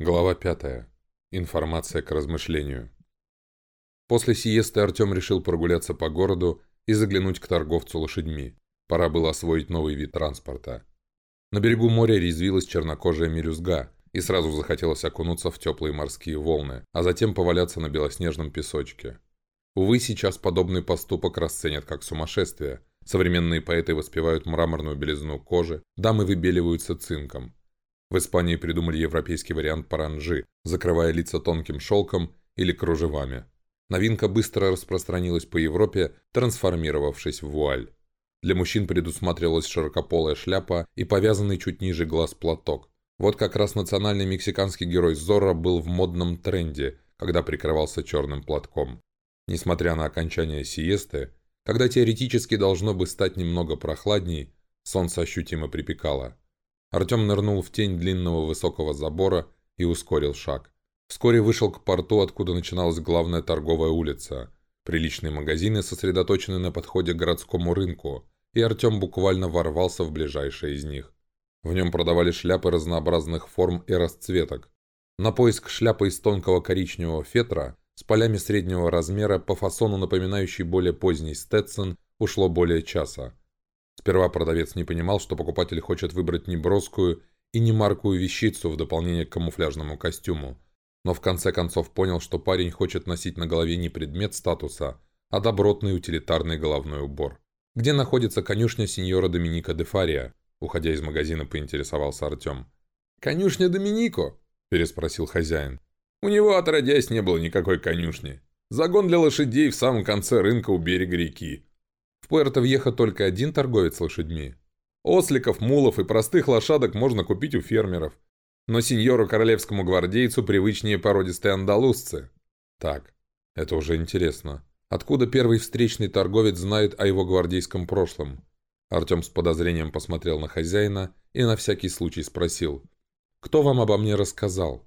Глава 5. Информация к размышлению. После сиесты Артем решил прогуляться по городу и заглянуть к торговцу лошадьми. Пора было освоить новый вид транспорта. На берегу моря резвилась чернокожая мелюзга, и сразу захотелось окунуться в теплые морские волны, а затем поваляться на белоснежном песочке. Увы, сейчас подобный поступок расценят как сумасшествие. Современные поэты воспевают мраморную белизну кожи, дамы выбеливаются цинком – в Испании придумали европейский вариант паранжи, закрывая лица тонким шелком или кружевами. Новинка быстро распространилась по Европе, трансформировавшись в вуаль. Для мужчин предусматривалась широкополая шляпа и повязанный чуть ниже глаз платок. Вот как раз национальный мексиканский герой Зорро был в модном тренде, когда прикрывался черным платком. Несмотря на окончание сиесты, когда теоретически должно бы стать немного прохладней, солнце ощутимо припекало. Артем нырнул в тень длинного высокого забора и ускорил шаг. Вскоре вышел к порту, откуда начиналась главная торговая улица. Приличные магазины сосредоточены на подходе к городскому рынку, и Артем буквально ворвался в ближайшие из них. В нем продавали шляпы разнообразных форм и расцветок. На поиск шляпы из тонкого коричневого фетра с полями среднего размера, по фасону напоминающий более поздний Стетсон, ушло более часа. Сперва продавец не понимал, что покупатель хочет выбрать не броскую и не маркую вещицу в дополнение к камуфляжному костюму. Но в конце концов понял, что парень хочет носить на голове не предмет статуса, а добротный утилитарный головной убор. «Где находится конюшня сеньора Доминика де Фария?» Уходя из магазина, поинтересовался Артем. «Конюшня Доминико?» – переспросил хозяин. «У него, отродясь, не было никакой конюшни. Загон для лошадей в самом конце рынка у берега реки. В Пуэрто-Вьехо только один торговец лошадьми. Осликов, мулов и простых лошадок можно купить у фермеров. Но сеньору королевскому гвардейцу привычнее породистые андалузцы. Так, это уже интересно. Откуда первый встречный торговец знает о его гвардейском прошлом? Артем с подозрением посмотрел на хозяина и на всякий случай спросил. «Кто вам обо мне рассказал?»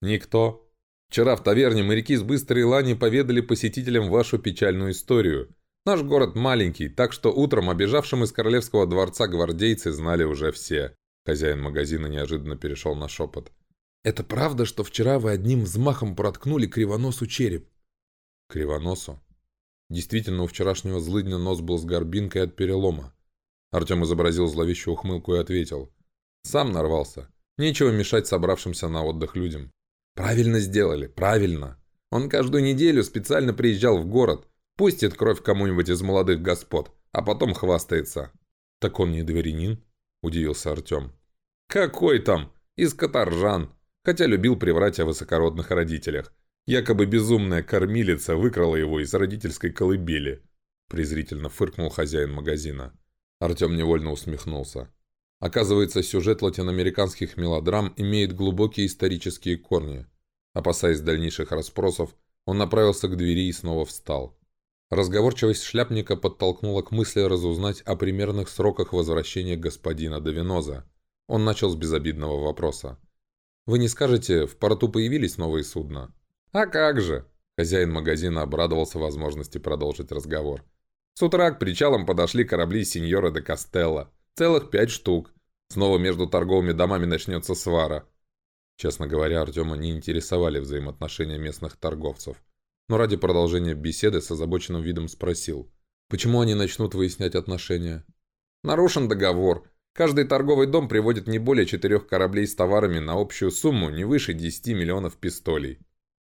«Никто. Вчера в таверне моряки с быстрой лани поведали посетителям вашу печальную историю. Наш город маленький, так что утром обежавшим из королевского дворца гвардейцы знали уже все. Хозяин магазина неожиданно перешел на шепот. «Это правда, что вчера вы одним взмахом проткнули кривоносу череп?» «Кривоносу?» Действительно, у вчерашнего злыдня нос был с горбинкой от перелома. Артем изобразил зловещую ухмылку и ответил. «Сам нарвался. Нечего мешать собравшимся на отдых людям». «Правильно сделали, правильно. Он каждую неделю специально приезжал в город, Пустит кровь кому-нибудь из молодых господ, а потом хвастается. «Так он не дворянин?» – удивился Артем. «Какой там? Из каторжан. Хотя любил приврать о высокородных родителях. Якобы безумная кормилица выкрала его из родительской колыбели», – презрительно фыркнул хозяин магазина. Артем невольно усмехнулся. Оказывается, сюжет латиноамериканских мелодрам имеет глубокие исторические корни. Опасаясь дальнейших расспросов, он направился к двери и снова встал. Разговорчивость шляпника подтолкнула к мысли разузнать о примерных сроках возвращения господина Давиноза. Он начал с безобидного вопроса. «Вы не скажете, в порту появились новые судна?» «А как же!» Хозяин магазина обрадовался возможности продолжить разговор. «С утра к причалам подошли корабли сеньора де Кастелло. Целых пять штук. Снова между торговыми домами начнется свара». Честно говоря, Артема не интересовали взаимоотношения местных торговцев но ради продолжения беседы с озабоченным видом спросил. «Почему они начнут выяснять отношения?» «Нарушен договор. Каждый торговый дом приводит не более четырех кораблей с товарами на общую сумму не выше 10 миллионов пистолей».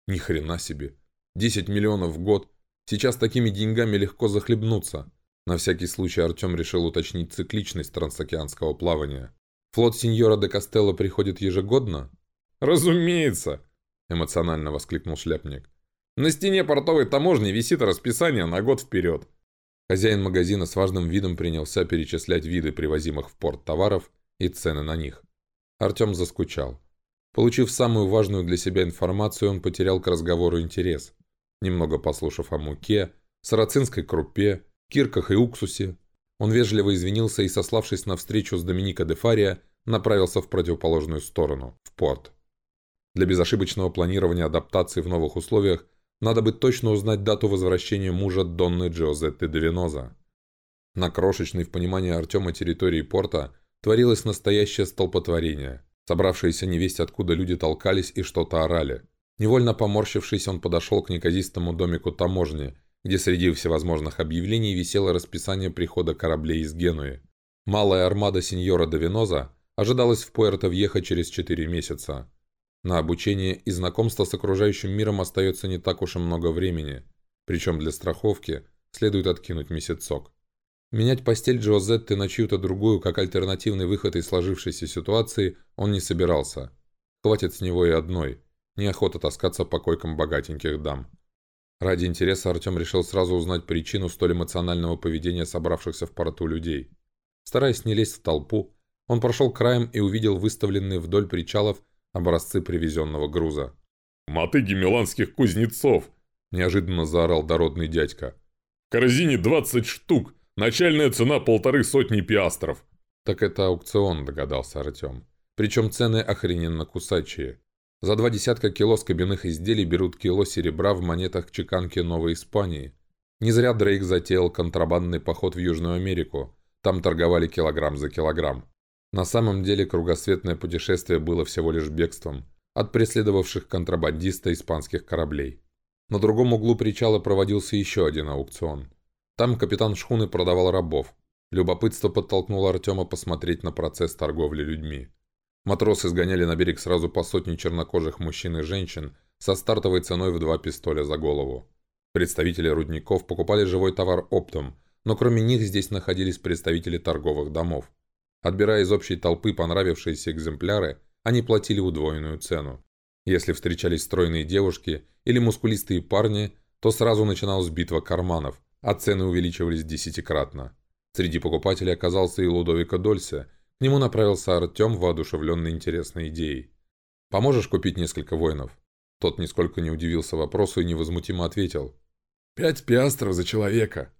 «Ни хрена себе! 10 миллионов в год! Сейчас такими деньгами легко захлебнуться!» На всякий случай Артем решил уточнить цикличность трансокеанского плавания. «Флот сеньора де Костелло приходит ежегодно?» «Разумеется!» – эмоционально воскликнул шляпник. На стене портовой таможни висит расписание на год вперед. Хозяин магазина с важным видом принялся перечислять виды привозимых в порт товаров и цены на них. Артем заскучал. Получив самую важную для себя информацию, он потерял к разговору интерес. Немного послушав о муке, сарацинской крупе, кирках и уксусе, он вежливо извинился и, сославшись на встречу с Доминика де Фария, направился в противоположную сторону, в порт. Для безошибочного планирования адаптации в новых условиях – надо бы точно узнать дату возвращения мужа Донны Джозетты Девиноза. На крошечной в понимании Артема территории порта творилось настоящее столпотворение. Собравшиеся невесть откуда люди толкались и что-то орали. Невольно поморщившись, он подошел к неказистому домику таможни, где среди всевозможных объявлений висело расписание прихода кораблей из Генуи. Малая армада сеньора Давиноза ожидалась в Пуэрто-Вьехо через 4 месяца. На обучение и знакомство с окружающим миром остается не так уж и много времени, причем для страховки следует откинуть месяцок. Менять постель Джозетты на чью-то другую, как альтернативный выход из сложившейся ситуации, он не собирался. Хватит с него и одной. Неохота таскаться по койкам богатеньких дам. Ради интереса Артем решил сразу узнать причину столь эмоционального поведения собравшихся в порту людей. Стараясь не лезть в толпу, он прошел краем и увидел выставленные вдоль причалов образцы привезенного груза. «Мотыги миланских кузнецов!» – неожиданно заорал дородный дядька. «В корзине 20 штук! Начальная цена полторы сотни пиастров. Так это аукцион, догадался Артем. Причем цены охрененно кусачие. За два десятка кило скобяных изделий берут кило серебра в монетах чеканки Новой Испании. Не зря Дрейк затеял контрабандный поход в Южную Америку. Там торговали килограмм за килограмм. На самом деле кругосветное путешествие было всего лишь бегством от преследовавших контрабандиста испанских кораблей. На другом углу причала проводился еще один аукцион – там капитан шхуны продавал рабов. Любопытство подтолкнуло Артема посмотреть на процесс торговли людьми. Матросы сгоняли на берег сразу по сотне чернокожих мужчин и женщин со стартовой ценой в два пистоля за голову. Представители рудников покупали живой товар оптом, но кроме них здесь находились представители торговых домов. Отбирая из общей толпы понравившиеся экземпляры, они платили удвоенную цену. Если встречались стройные девушки или мускулистые парни, то сразу начиналась битва карманов – а цены увеличивались десятикратно. Среди покупателей оказался и Лудовика Дольсе. К нему направился Артем, воодушевленный интересной идеей. «Поможешь купить несколько воинов?» Тот нисколько не удивился вопросу и невозмутимо ответил. «Пять пиастров за человека».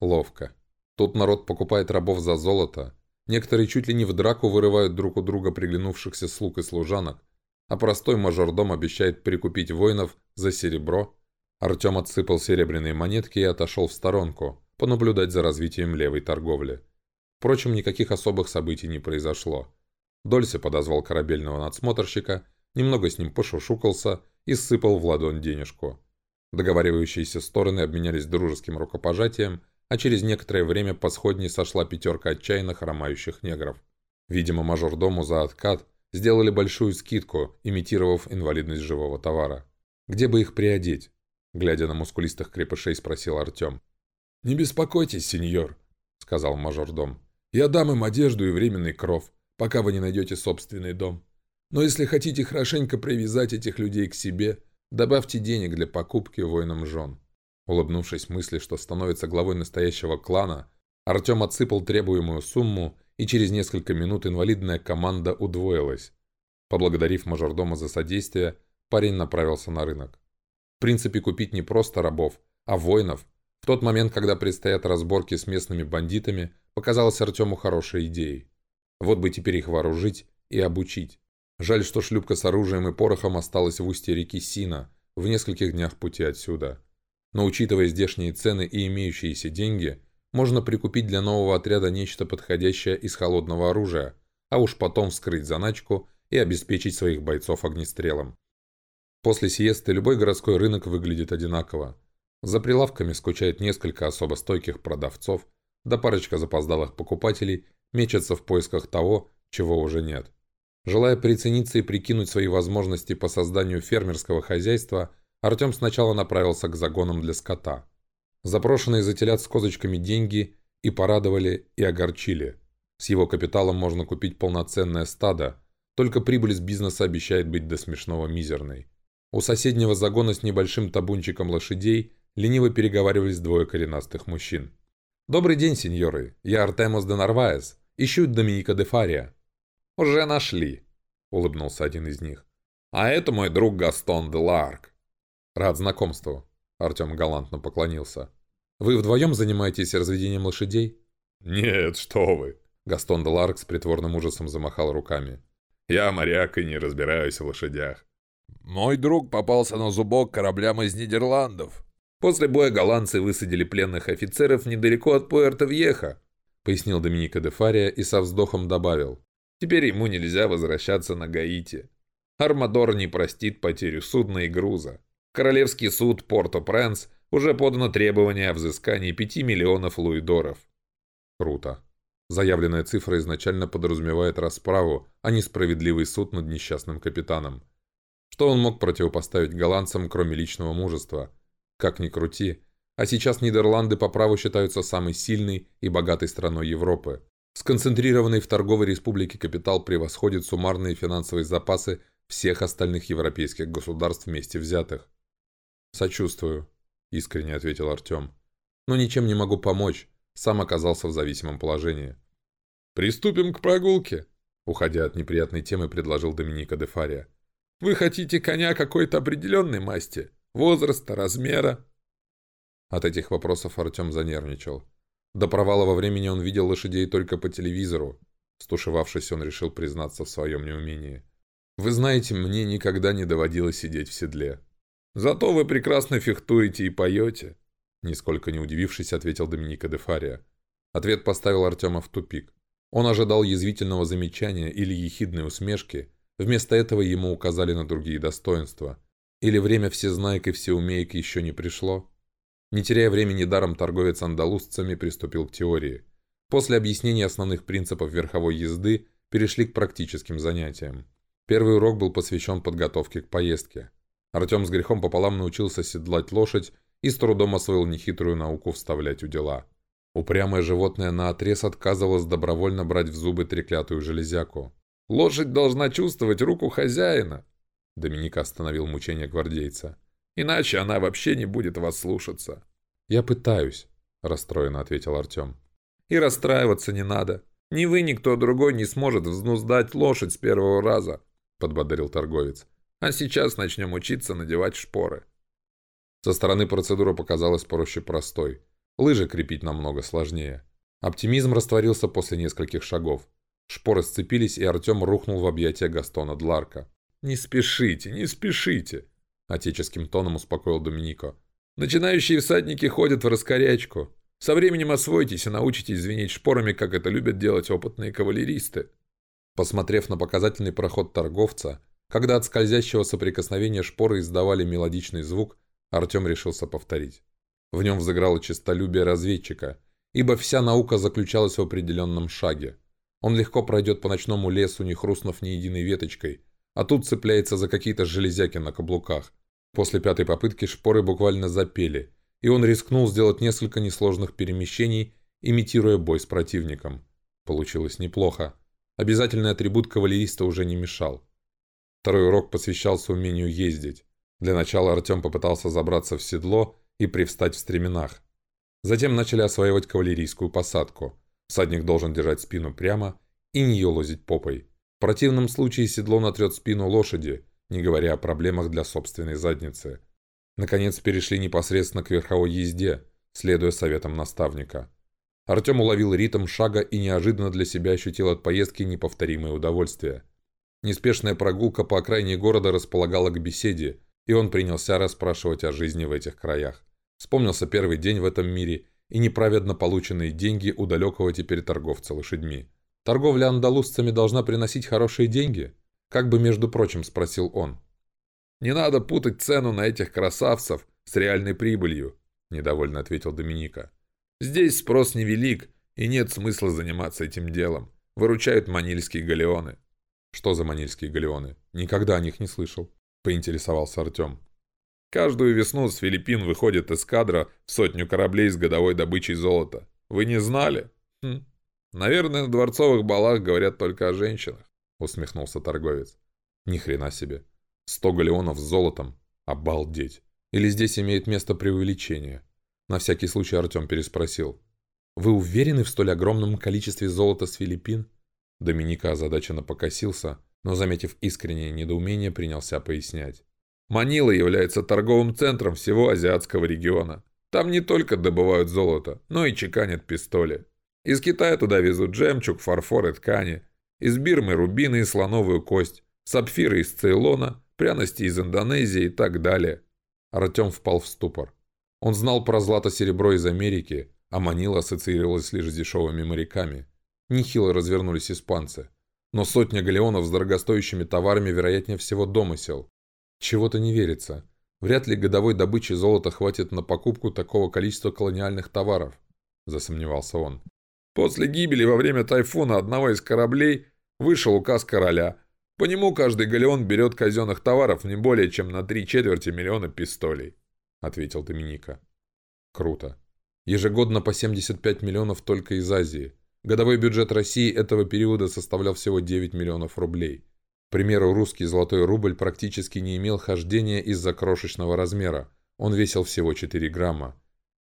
Ловко. Тут народ покупает рабов за золото. Некоторые чуть ли не в драку вырывают друг у друга приглянувшихся слуг и служанок, а простой мажордом обещает прикупить воинов за серебро Артем отсыпал серебряные монетки и отошел в сторонку, понаблюдать за развитием левой торговли. Впрочем, никаких особых событий не произошло. Дольсе подозвал корабельного надсмотрщика, немного с ним пошушукался и сыпал в ладонь денежку. Договаривающиеся стороны обменялись дружеским рукопожатием, а через некоторое время по сходней сошла пятерка отчаянно хромающих негров. Видимо, мажордому за откат сделали большую скидку, имитировав инвалидность живого товара. Где бы их приодеть? Глядя на мускулистых крепышей, спросил Артем. «Не беспокойтесь, сеньор», — сказал мажордом. «Я дам им одежду и временный кров, пока вы не найдете собственный дом. Но если хотите хорошенько привязать этих людей к себе, добавьте денег для покупки воинам жен». Улыбнувшись мысли, что становится главой настоящего клана, Артем отсыпал требуемую сумму, и через несколько минут инвалидная команда удвоилась. Поблагодарив мажордома за содействие, парень направился на рынок принципе купить не просто рабов, а воинов. В тот момент, когда предстоят разборки с местными бандитами, показалось Артему хорошей идеей. Вот бы теперь их вооружить и обучить. Жаль, что шлюпка с оружием и порохом осталась в устье реки Сина, в нескольких днях пути отсюда. Но учитывая здешние цены и имеющиеся деньги, можно прикупить для нового отряда нечто подходящее из холодного оружия, а уж потом вскрыть заначку и обеспечить своих бойцов огнестрелом. После сиесты любой городской рынок выглядит одинаково. За прилавками скучает несколько особо стойких продавцов, да парочка запоздалых покупателей мечется в поисках того, чего уже нет. Желая прицениться и прикинуть свои возможности по созданию фермерского хозяйства, Артем сначала направился к загонам для скота. Запрошенные за телят с козочками деньги и порадовали, и огорчили. С его капиталом можно купить полноценное стадо, только прибыль с бизнеса обещает быть до смешного мизерной. У соседнего загона с небольшим табунчиком лошадей лениво переговаривались двое коренастых мужчин. «Добрый день, сеньоры. Я Артемос де Нарваес. Ищу Доминика де Фария». «Уже нашли», — улыбнулся один из них. «А это мой друг Гастон де Ларк». «Рад знакомству», — Артем галантно поклонился. «Вы вдвоем занимаетесь разведением лошадей?» «Нет, что вы!» Гастон де Ларк с притворным ужасом замахал руками. «Я моряк и не разбираюсь в лошадях. Мой друг попался на зубок кораблям из Нидерландов. После боя голландцы высадили пленных офицеров недалеко от Пуэрто-Вьеха, пояснил Доминика де Фария и со вздохом добавил. Теперь ему нельзя возвращаться на Гаити. Армадор не простит потерю судна и груза. Королевский суд Порто-Пренс уже подано требование о взыскании 5 миллионов луидоров. Круто. Заявленная цифра изначально подразумевает расправу, а не справедливый суд над несчастным капитаном. Что он мог противопоставить голландцам, кроме личного мужества? Как ни крути, а сейчас Нидерланды по праву считаются самой сильной и богатой страной Европы. Сконцентрированный в торговой республике капитал превосходит суммарные финансовые запасы всех остальных европейских государств вместе взятых. «Сочувствую», – искренне ответил Артем. «Но ничем не могу помочь, сам оказался в зависимом положении». «Приступим к прогулке», – уходя от неприятной темы, предложил Доминика де Фария. Вы хотите коня какой-то определенной масти? Возраста, размера?» От этих вопросов Артем занервничал. До провала во времени он видел лошадей только по телевизору. Стушевавшись, он решил признаться в своем неумении. «Вы знаете, мне никогда не доводилось сидеть в седле». «Зато вы прекрасно фехтуете и поете», нисколько не удивившись, ответил Доминика де Фария. Ответ поставил Артема в тупик. Он ожидал язвительного замечания или ехидной усмешки, Вместо этого ему указали на другие достоинства. Или время всезнаек и всеумеек еще не пришло? Не теряя времени даром, торговец андалузцами приступил к теории. После объяснения основных принципов верховой езды перешли к практическим занятиям. Первый урок был посвящен подготовке к поездке. Артем с грехом пополам научился седлать лошадь и с трудом освоил нехитрую науку вставлять у дела. Упрямое животное наотрез отказывалось добровольно брать в зубы треклятую железяку. Лошадь должна чувствовать руку хозяина. Доминик остановил мучение гвардейца. Иначе она вообще не будет вас слушаться. Я пытаюсь, расстроенно ответил Артем. И расстраиваться не надо. Ни вы, ни кто другой не сможет взнуздать лошадь с первого раза, подбодрил торговец. А сейчас начнем учиться надевать шпоры. Со стороны процедура показалась проще простой. Лыжи крепить намного сложнее. Оптимизм растворился после нескольких шагов. Шпоры сцепились, и Артем рухнул в объятия Гастона Дларка. «Не спешите, не спешите!» Отеческим тоном успокоил Доминико. «Начинающие всадники ходят в раскорячку. Со временем освойтесь и научитесь звенеть шпорами, как это любят делать опытные кавалеристы». Посмотрев на показательный проход торговца, когда от скользящего соприкосновения шпоры издавали мелодичный звук, Артем решился повторить. В нем взыграло честолюбие разведчика, ибо вся наука заключалась в определенном шаге – он легко пройдет по ночному лесу, не хрустнув ни единой веточкой, а тут цепляется за какие-то железяки на каблуках. После пятой попытки шпоры буквально запели, и он рискнул сделать несколько несложных перемещений, имитируя бой с противником. Получилось неплохо. Обязательный атрибут кавалериста уже не мешал. Второй урок посвящался умению ездить. Для начала Артем попытался забраться в седло и привстать в стременах. Затем начали осваивать кавалерийскую посадку – Всадник должен держать спину прямо и не елозить попой. В противном случае седло натрет спину лошади, не говоря о проблемах для собственной задницы. Наконец перешли непосредственно к верховой езде, следуя советам наставника. Артем уловил ритм шага и неожиданно для себя ощутил от поездки неповторимое удовольствие. Неспешная прогулка по окраине города располагала к беседе, и он принялся расспрашивать о жизни в этих краях. Вспомнился первый день в этом мире и неправедно полученные деньги у далекого теперь торговца лошадьми. «Торговля андалузцами должна приносить хорошие деньги?» Как бы, между прочим, спросил он. «Не надо путать цену на этих красавцев с реальной прибылью», недовольно ответил Доминика. «Здесь спрос невелик, и нет смысла заниматься этим делом. Выручают манильские галеоны». «Что за манильские галеоны? Никогда о них не слышал», поинтересовался Артем. Каждую весну с Филиппин выходит эскадра в сотню кораблей с годовой добычей золота. Вы не знали? Хм. Наверное, на дворцовых балах говорят только о женщинах, усмехнулся торговец. Ни хрена себе. Сто галеонов с золотом. Обалдеть. Или здесь имеет место преувеличение? На всякий случай Артем переспросил. «Вы уверены в столь огромном количестве золота с Филиппин?» Доминика озадаченно покосился, но, заметив искреннее недоумение, принялся пояснять. Манила является торговым центром всего азиатского региона. Там не только добывают золото, но и чеканят пистоли. Из Китая туда везут жемчуг, фарфор и ткани. Из Бирмы рубины и слоновую кость, сапфиры из Цейлона, пряности из Индонезии и так далее. Артем впал в ступор. Он знал про злато-серебро из Америки, а Манила ассоциировалась лишь с дешевыми моряками. Нехило развернулись испанцы. Но сотня галеонов с дорогостоящими товарами, вероятнее всего, домысел. Чего-то не верится. Вряд ли годовой добычи золота хватит на покупку такого количества колониальных товаров, засомневался он. После гибели во время тайфуна одного из кораблей вышел указ короля. По нему каждый галеон берет казенных товаров не более чем на три четверти миллиона пистолей, ответил Доминика. Круто. Ежегодно по 75 миллионов только из Азии. Годовой бюджет России этого периода составлял всего 9 миллионов рублей. К примеру, русский золотой рубль практически не имел хождения из-за крошечного размера. Он весил всего 4 грамма.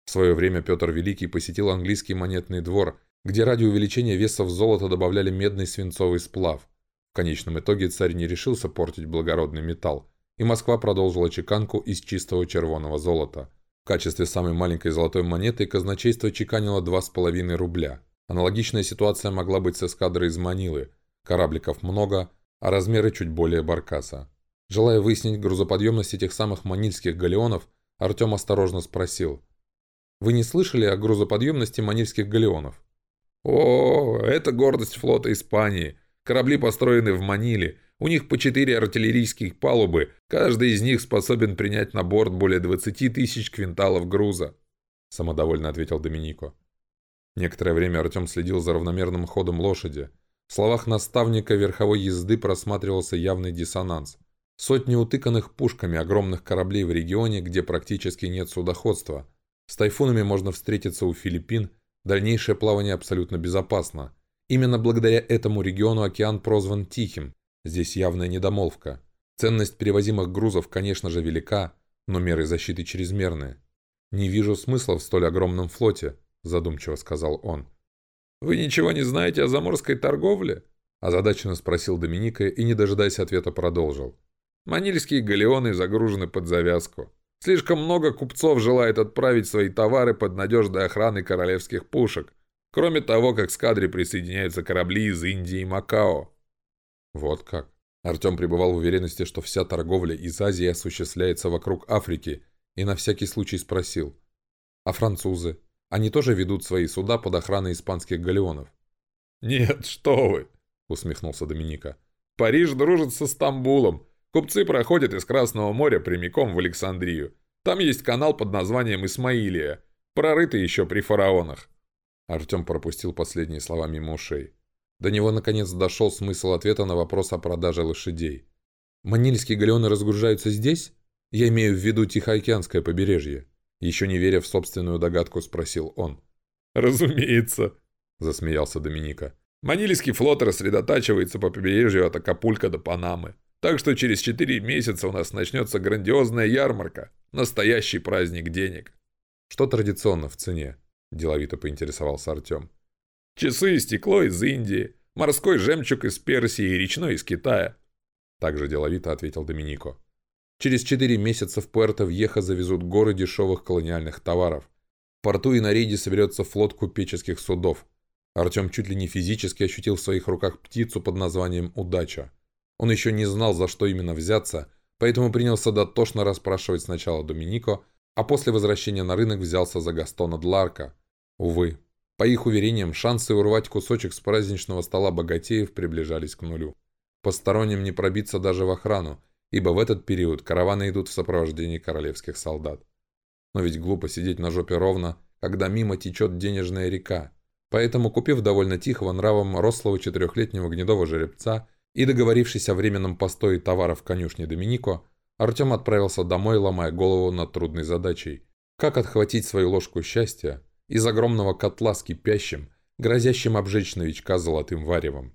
В свое время Петр Великий посетил английский монетный двор, где ради увеличения веса в золото добавляли медный свинцовый сплав. В конечном итоге царь не решился портить благородный металл, и Москва продолжила чеканку из чистого червоного золота. В качестве самой маленькой золотой монеты казначейство чеканило 2,5 рубля – Аналогичная ситуация могла быть с эскадрой из Манилы. Корабликов много, а размеры чуть более баркаса. Желая выяснить грузоподъемность этих самых манильских галеонов, Артем осторожно спросил. «Вы не слышали о грузоподъемности манильских галеонов?» «О, это гордость флота Испании. Корабли построены в Маниле. У них по четыре артиллерийских палубы. Каждый из них способен принять на борт более 20 тысяч квинталов груза», самодовольно ответил Доминико. Некоторое время Артем следил за равномерным ходом лошади. В словах наставника верховой езды просматривался явный диссонанс. Сотни утыканных пушками огромных кораблей в регионе, где практически нет судоходства. С тайфунами можно встретиться у Филиппин, дальнейшее плавание абсолютно безопасно. Именно благодаря этому региону океан прозван Тихим. Здесь явная недомолвка. Ценность перевозимых грузов, конечно же, велика, но меры защиты чрезмерные. Не вижу смысла в столь огромном флоте, – задумчиво сказал он. «Вы ничего не знаете о заморской торговле?» – озадаченно спросил Доминика и, не дожидаясь ответа, продолжил. «Манильские галеоны загружены под завязку. Слишком много купцов желает отправить свои товары под надежной охраной королевских пушек. Кроме того, как к эскадре присоединяются корабли из Индии и Макао». «Вот как». Артем пребывал в уверенности, что вся торговля из Азии осуществляется вокруг Африки, и на всякий случай спросил. «А французы? Они тоже ведут свои суда под охраной испанских галеонов. «Нет, что вы!» – усмехнулся Доминика. «Париж дружит со Стамбулом. Купцы проходят из Красного моря прямиком в Александрию. Там есть канал под названием Исмаилия, прорытый еще при фараонах». Артем пропустил последние слова мимо ушей. До него наконец дошел смысл ответа на вопрос о продаже лошадей. «Манильские галеоны разгружаются здесь? Я имею в виду Тихоокеанское побережье». Еще не веря в собственную догадку, спросил он. «Разумеется», – засмеялся Доминика. «Манильский флот рассредотачивается по побережью от Акапулька до Панамы. Так что через четыре месяца у нас начнется грандиозная ярмарка. Настоящий праздник денег». «Что традиционно в цене?» – деловито поинтересовался Артем. «Часы и стекло из Индии, морской жемчуг из Персии и речной из Китая», – также деловито ответил Доминико. Через четыре месяца в Пуэрто-Вьеха завезут горы дешевых колониальных товаров. В порту и на рейде соберется флот купеческих судов. Артем чуть ли не физически ощутил в своих руках птицу под названием «Удача». Он еще не знал, за что именно взяться, поэтому принялся дотошно расспрашивать сначала Доминико, а после возвращения на рынок взялся за Гастона Дларка. Увы, по их уверениям, шансы урвать кусочек с праздничного стола богатеев приближались к нулю. Посторонним не пробиться даже в охрану, ибо в этот период караваны идут в сопровождении королевских солдат. Но ведь глупо сидеть на жопе ровно, когда мимо течет денежная река. Поэтому, купив довольно тихого нравом рослого четырехлетнего гнедого жеребца и договорившись о временном постое товаров конюшни Доминико, Артем отправился домой, ломая голову над трудной задачей. Как отхватить свою ложку счастья из огромного котла с кипящим, грозящим обжечь новичка золотым варевом?